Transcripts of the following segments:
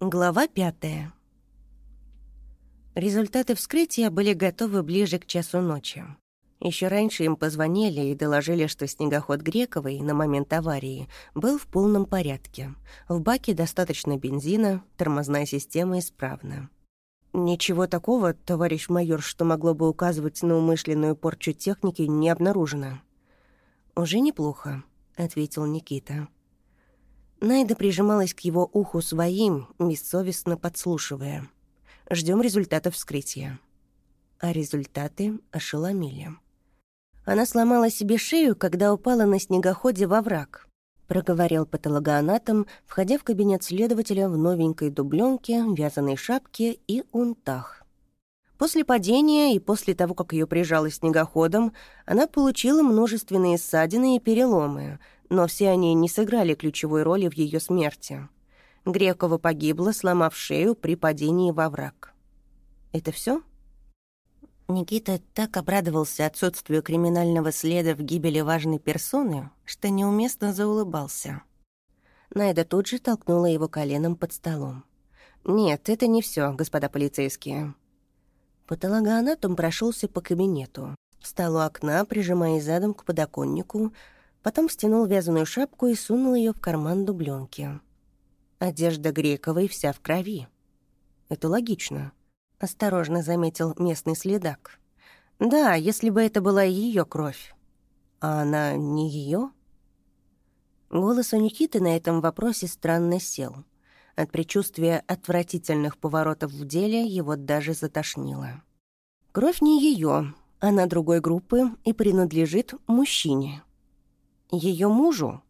Глава пятая. Результаты вскрытия были готовы ближе к часу ночи. Еще раньше им позвонили и доложили, что снегоход Грековой на момент аварии был в полном порядке. В баке достаточно бензина, тормозная система исправна. «Ничего такого, товарищ майор, что могло бы указывать на умышленную порчу техники, не обнаружено». «Уже неплохо», — ответил Никита. Найда прижималась к его уху своим, бессовестно подслушивая. Ждем результатов вскрытия. А результаты ошеломили. Она сломала себе шею, когда упала на снегоходе во враг. Проговорил патологоанатом, входя в кабинет следователя в новенькой дубленке, вязаной шапке и унтах. После падения и после того, как ее прижало снегоходом, она получила множественные ссадины и переломы, но все они не сыграли ключевой роли в ее смерти. Грекова погибла, сломав шею при падении во враг. Это все? Никита так обрадовался отсутствию криминального следа в гибели важной персоны, что неуместно заулыбался. Найда тут же толкнула его коленом под столом. «Нет, это не все, господа полицейские». Патологоанатом прошелся по кабинету. Встал у окна, прижимаясь задом к подоконнику, Потом стянул вязаную шапку и сунул ее в карман дубленки. Одежда Грековой вся в крови. Это логично, осторожно заметил местный следак. Да, если бы это была ее кровь. А она не ее? Голос у Никиты на этом вопросе странно сел. От предчувствия отвратительных поворотов в деле его даже затошнило. Кровь не ее, она другой группы и принадлежит мужчине. Ее мужу?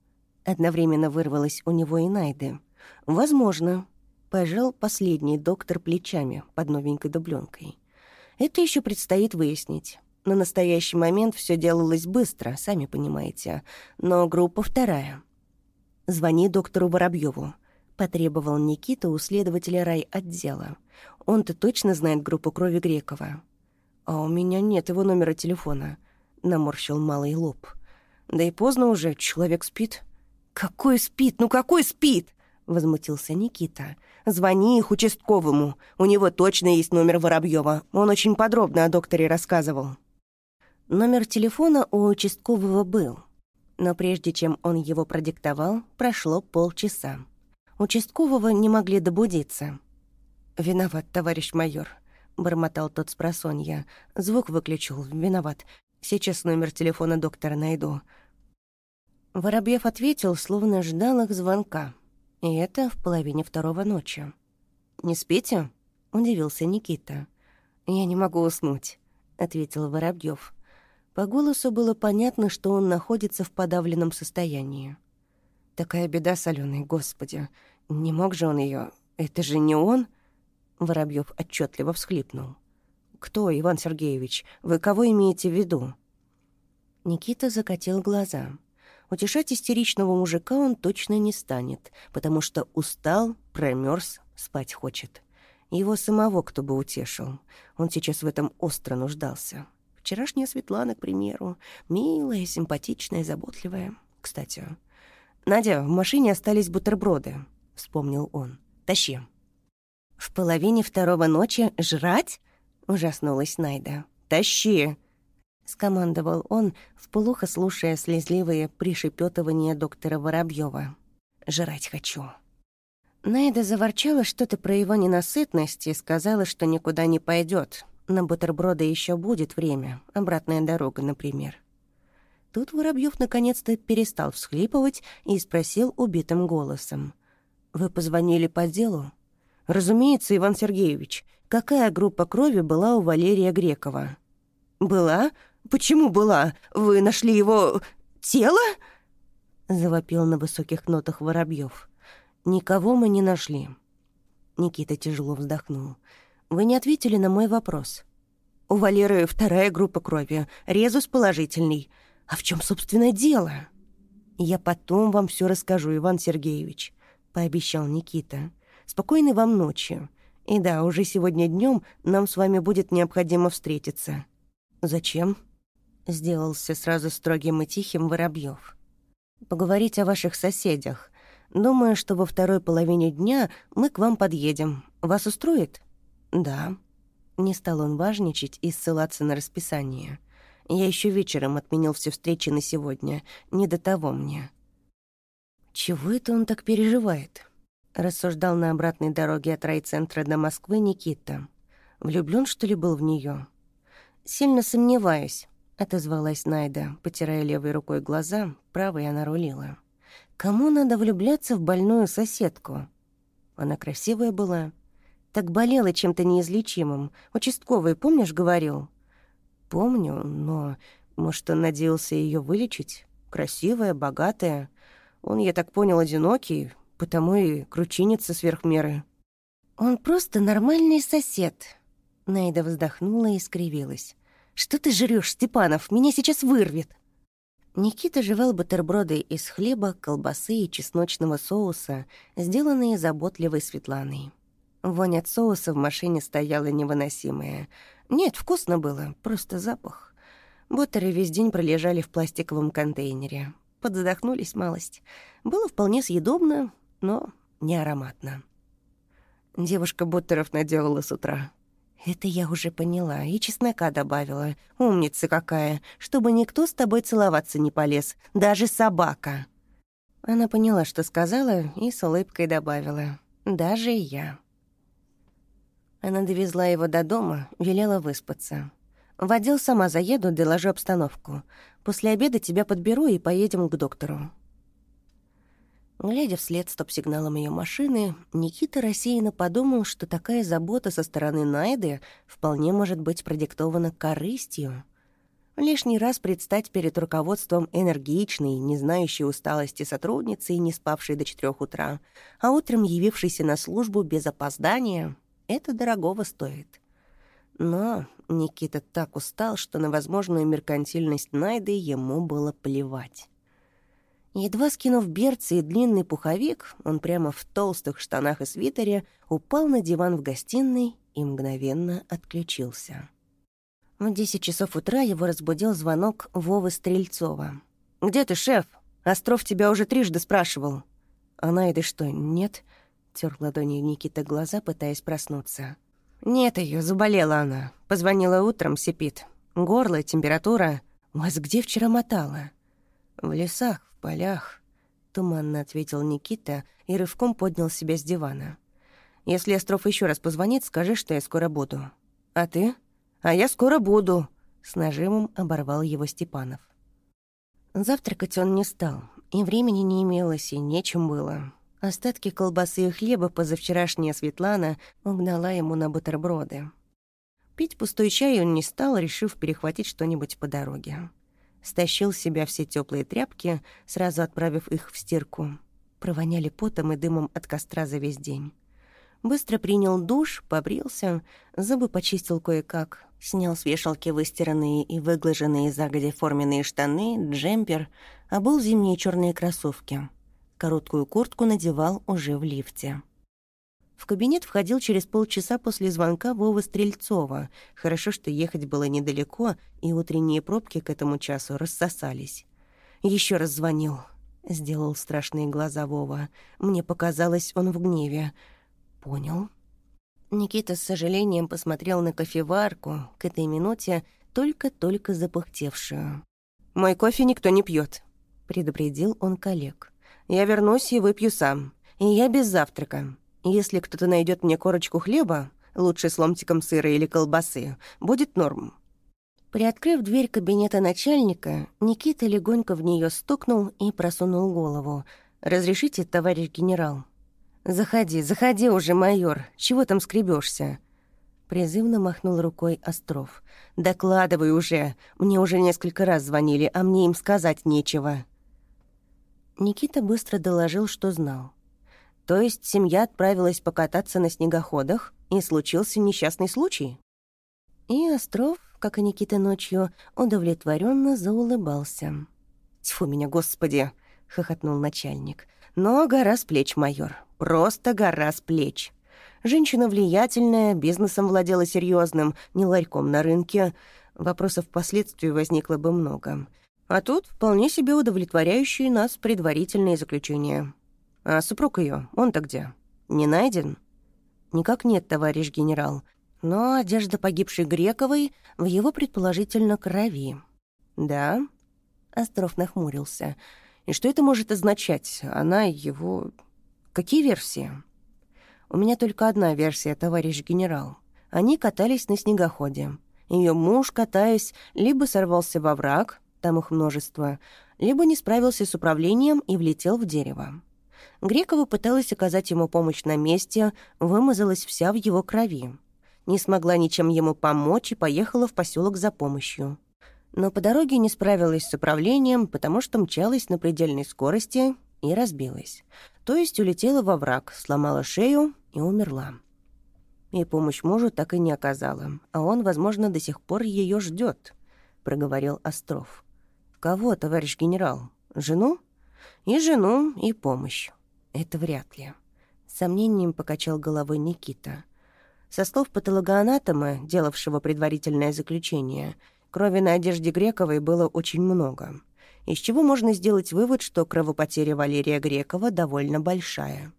Одновременно вырвалось у него и Найды. Возможно. Пожал последний доктор плечами под новенькой дубленкой. Это еще предстоит выяснить. На настоящий момент все делалось быстро, сами понимаете. Но группа вторая. «Звони доктору Воробьеву, потребовал Никита у следователя райотдела. Он-то точно знает группу крови Грекова. «А у меня нет его номера телефона», — наморщил малый лоб. Да и поздно уже, человек спит. «Какой спит? Ну какой спит?» — возмутился Никита. «Звони их участковому. У него точно есть номер Воробьева. Он очень подробно о докторе рассказывал». Номер телефона у участкового был. Но прежде чем он его продиктовал, прошло полчаса. Участкового не могли добудиться. «Виноват, товарищ майор», — бормотал тот с просонья. «Звук выключил. Виноват. Сейчас номер телефона доктора найду. Воробьев ответил, словно ждал их звонка. И это в половине второго ночи. «Не спите?» — удивился Никита. «Я не могу уснуть», — ответил Воробьев. По голосу было понятно, что он находится в подавленном состоянии. «Такая беда соленой, господи! Не мог же он ее? Это же не он?» Воробьев отчетливо всхлипнул. «Кто, Иван Сергеевич? Вы кого имеете в виду?» Никита закатил глаза. Утешать истеричного мужика он точно не станет, потому что устал, промерз, спать хочет. Его самого кто бы утешил. Он сейчас в этом остро нуждался. Вчерашняя Светлана, к примеру, милая, симпатичная, заботливая. Кстати, «Надя, в машине остались бутерброды», — вспомнил он. «Тащи». «В половине второго ночи жрать?» — ужаснулась Найда. «Тащи!» Скомандовал он, вплохо слушая слезливые пришепетывания доктора Воробьева. «Жрать хочу». Найда заворчала что-то про его ненасытность и сказала, что никуда не пойдет. На бутерброды еще будет время, обратная дорога, например. Тут Воробьев наконец-то перестал всхлипывать и спросил убитым голосом. «Вы позвонили по делу?» «Разумеется, Иван Сергеевич. Какая группа крови была у Валерия Грекова?» «Была? Почему была? Вы нашли его... тело?» Завопил на высоких нотах Воробьев. «Никого мы не нашли». Никита тяжело вздохнул. «Вы не ответили на мой вопрос». «У Валеры вторая группа крови, резус положительный. А в чем, собственно, дело?» «Я потом вам все расскажу, Иван Сергеевич», — пообещал Никита. «Спокойной вам ночи. И да, уже сегодня днем нам с вами будет необходимо встретиться». «Зачем?» Сделался сразу строгим и тихим Воробьев. «Поговорить о ваших соседях. Думаю, что во второй половине дня мы к вам подъедем. Вас устроит?» «Да». Не стал он важничать и ссылаться на расписание. Я еще вечером отменил все встречи на сегодня. Не до того мне. «Чего это он так переживает?» Рассуждал на обратной дороге от райцентра до Москвы Никита. Влюблён, что ли, был в неё? «Сильно сомневаюсь», — отозвалась Найда, потирая левой рукой глаза, правой она рулила. «Кому надо влюбляться в больную соседку?» Она красивая была. Так болела чем-то неизлечимым. Участковый, помнишь, говорил? Помню, но, может, он надеялся её вылечить? Красивая, богатая. Он, я так понял, одинокий, потому и кручинится сверх меры. «Он просто нормальный сосед», Найда вздохнула и скривилась. «Что ты жрёшь, Степанов? Меня сейчас вырвет!» Никита жевал бутерброды из хлеба, колбасы и чесночного соуса, сделанные заботливой Светланой. Вонь от соуса в машине стояла невыносимая. Нет, вкусно было, просто запах. Бутеры весь день пролежали в пластиковом контейнере. Подзадохнулись малость. Было вполне съедобно, но не ароматно. Девушка бутеров наделала с утра. «Это я уже поняла, и чеснока добавила. Умница какая, чтобы никто с тобой целоваться не полез, даже собака». Она поняла, что сказала, и с улыбкой добавила. «Даже я». Она довезла его до дома, велела выспаться. «В отдел сама заеду, доложу обстановку. После обеда тебя подберу и поедем к доктору». Глядя вслед стоп-сигналом ее машины, Никита рассеянно подумал, что такая забота со стороны Найды вполне может быть продиктована корыстью. Лишний раз предстать перед руководством энергичной, не знающей усталости сотрудницы и не спавшей до четырех утра, а утром явившейся на службу без опоздания — это дорогого стоит. Но Никита так устал, что на возможную меркантильность Найды ему было плевать. Едва скинув берцы и длинный пуховик, он прямо в толстых штанах и свитере упал на диван в гостиной и мгновенно отключился. В десять часов утра его разбудил звонок Вовы Стрельцова. «Где ты, шеф? Остров тебя уже трижды спрашивал». «Она и что, нет?» — тер ладонью Никита глаза, пытаясь проснуться. «Нет ее, заболела она. Позвонила утром, сипит. Горло, температура. Вас где вчера мотала?» «В лесах, в полях», — туманно ответил Никита и рывком поднял себя с дивана. «Если Остров еще раз позвонит, скажи, что я скоро буду». «А ты?» «А я скоро буду», — с нажимом оборвал его Степанов. Завтракать он не стал, и времени не имелось, и нечем было. Остатки колбасы и хлеба позавчерашняя Светлана угнала ему на бутерброды. Пить пустой чай он не стал, решив перехватить что-нибудь по дороге стащил с себя все теплые тряпки, сразу отправив их в стирку. Провоняли потом и дымом от костра за весь день. Быстро принял душ, побрился, зубы почистил кое-как, снял с вешалки выстиранные и выглаженные загодя форменные штаны, джемпер, обул зимние черные кроссовки. Короткую куртку надевал уже в лифте. В кабинет входил через полчаса после звонка Вовы Стрельцова. Хорошо, что ехать было недалеко, и утренние пробки к этому часу рассосались. Еще раз звонил. Сделал страшные глаза Вова. Мне показалось, он в гневе. Понял. Никита с сожалением посмотрел на кофеварку, к этой минуте только-только запыхтевшую. «Мой кофе никто не пьет, предупредил он коллег. «Я вернусь и выпью сам. И я без завтрака. Если кто-то найдет мне корочку хлеба, лучше с ломтиком сыра или колбасы, будет норм». Приоткрыв дверь кабинета начальника, Никита легонько в нее стукнул и просунул голову. «Разрешите, товарищ генерал?» «Заходи, заходи уже, майор. Чего там скребешься? Призывно махнул рукой Остров. «Докладывай уже. Мне уже несколько раз звонили, а мне им сказать нечего». Никита быстро доложил, что знал. То есть семья отправилась покататься на снегоходах, и случился несчастный случай? И Остров, как и Никита ночью, удовлетворенно заулыбался. «Тьфу меня, господи!» — хохотнул начальник. «Но гора с плеч, майор. Просто гора с плеч. Женщина влиятельная, бизнесом владела серьезным, не ларьком на рынке. Вопросов впоследствии возникло бы много. А тут вполне себе удовлетворяющие нас предварительные заключения. А супруг ее, он-то где? Не найден?» «Никак нет, товарищ генерал. Но одежда погибшей Грековой в его, предположительно, крови». «Да?» Остров нахмурился. «И что это может означать? Она его... Какие версии?» «У меня только одна версия, товарищ генерал. Они катались на снегоходе. Ее муж, катаясь, либо сорвался во враг, там их множество, либо не справился с управлением и влетел в дерево. Грекова пыталась оказать ему помощь на месте, вымазалась вся в его крови. Не смогла ничем ему помочь и поехала в поселок за помощью. Но по дороге не справилась с управлением, потому что мчалась на предельной скорости и разбилась. То есть улетела во враг, сломала шею и умерла. И помощь мужу так и не оказала, а он, возможно, до сих пор ее ждет, проговорил Остров. «Кого, товарищ генерал? Жену?» «И жену, и помощь. Это вряд ли». Сомнением покачал головой Никита. Со слов патологоанатома, делавшего предварительное заключение, крови на одежде Грековой было очень много, из чего можно сделать вывод, что кровопотеря Валерия Грекова довольно большая.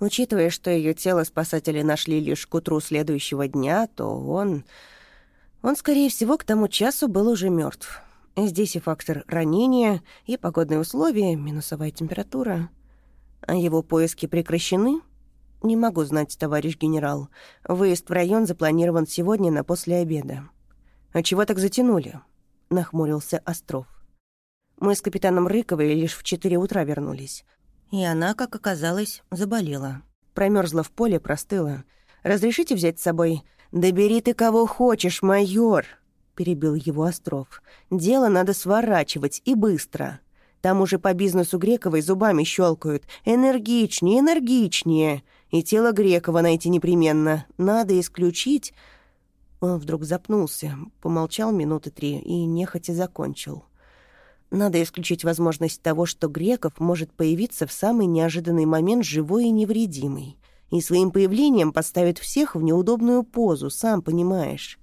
Учитывая, что ее тело спасатели нашли лишь к утру следующего дня, то он... Он, скорее всего, к тому часу был уже мертв. Здесь и фактор ранения, и погодные условия, минусовая температура. А его поиски прекращены? Не могу знать, товарищ генерал. Выезд в район запланирован сегодня на после обеда. А чего так затянули? Нахмурился Остров. Мы с капитаном Рыковой лишь в четыре утра вернулись. И она, как оказалось, заболела. Промерзла в поле, простыла. «Разрешите взять с собой?» «Да бери ты кого хочешь, майор!» Перебил его Остров. «Дело надо сворачивать, и быстро. Там уже по бизнесу Грековой зубами щелкают. Энергичнее, энергичнее. И тело Грекова найти непременно. Надо исключить...» Он вдруг запнулся, помолчал минуты три и нехотя закончил. Надо исключить возможность того, что Греков может появиться в самый неожиданный момент живой и невредимый. И своим появлением поставит всех в неудобную позу, сам понимаешь.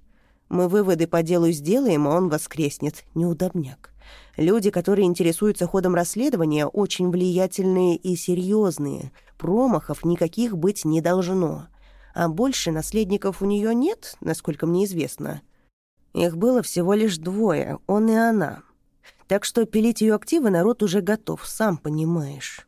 Мы выводы по делу сделаем, а он воскреснет. Неудобняк. Люди, которые интересуются ходом расследования, очень влиятельные и серьезные. Промахов никаких быть не должно. А больше наследников у нее нет, насколько мне известно. Их было всего лишь двое, он и она. Так что пилить ее активы народ уже готов, сам понимаешь.